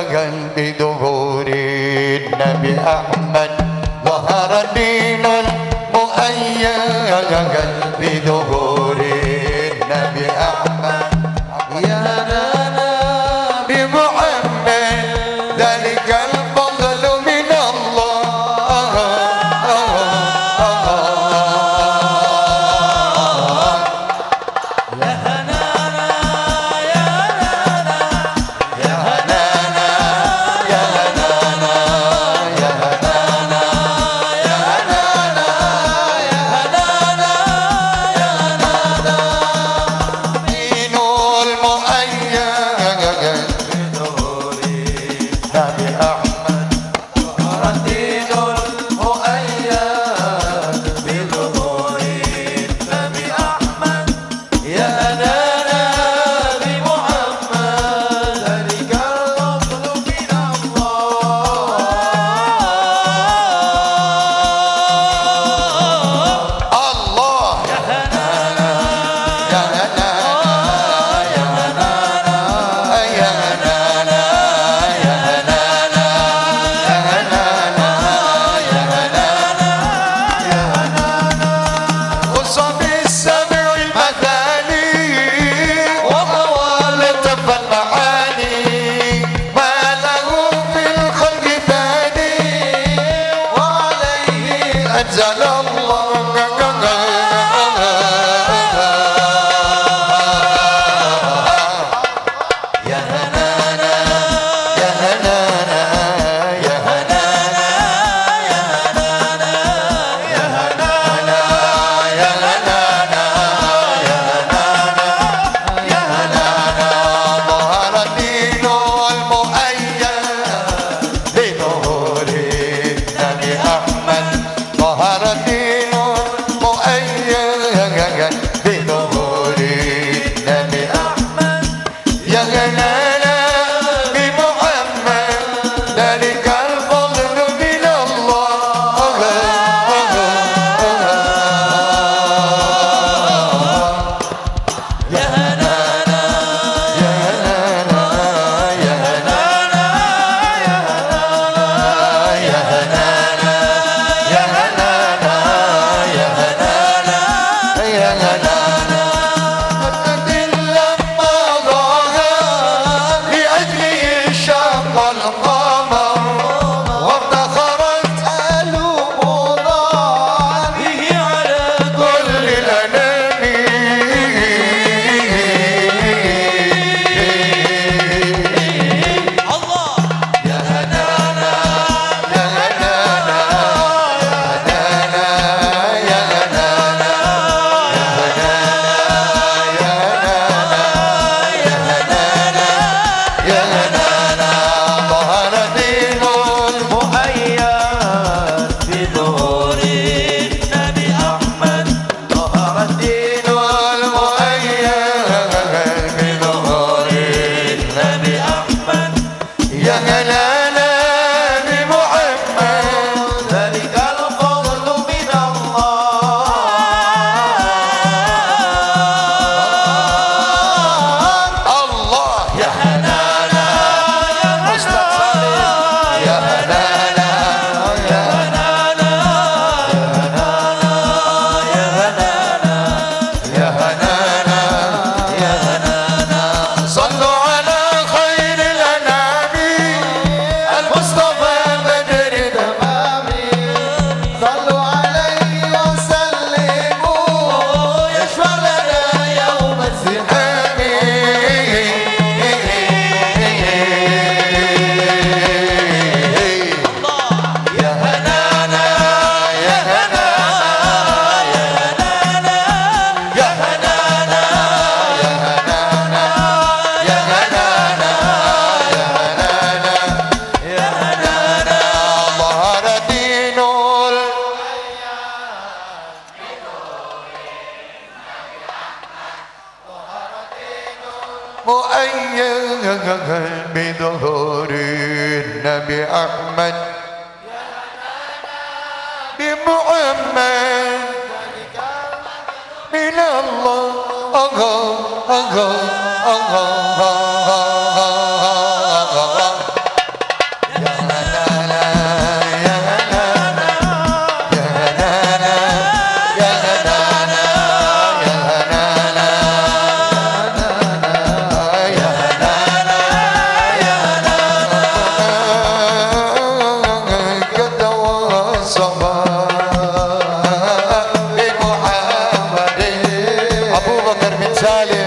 المؤيد بظهور النبي أحمد ظهر الدين المؤيد. بظهور النبي أحمد بمحمد من الله أغا أغا Salim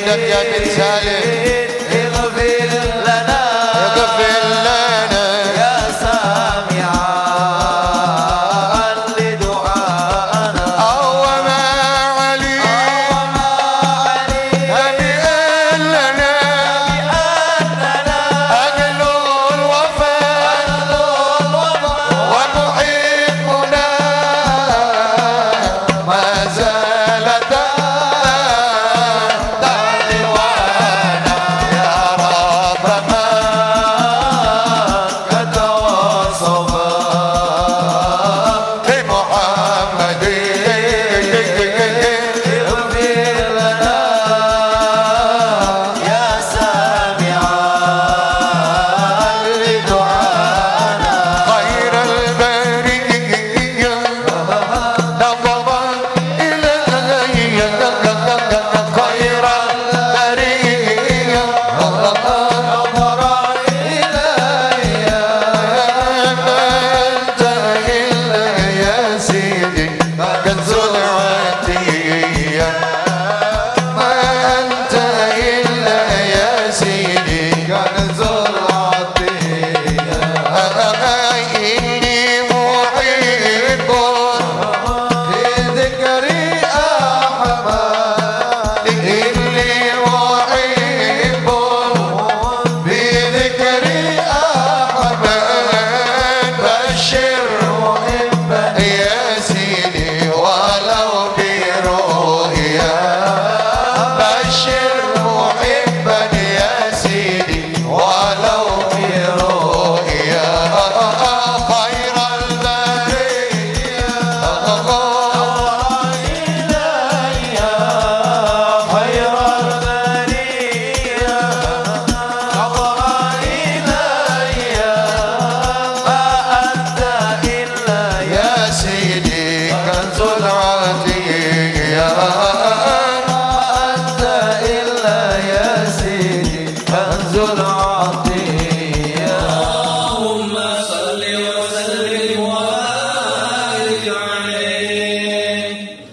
مجدد يا بن سالم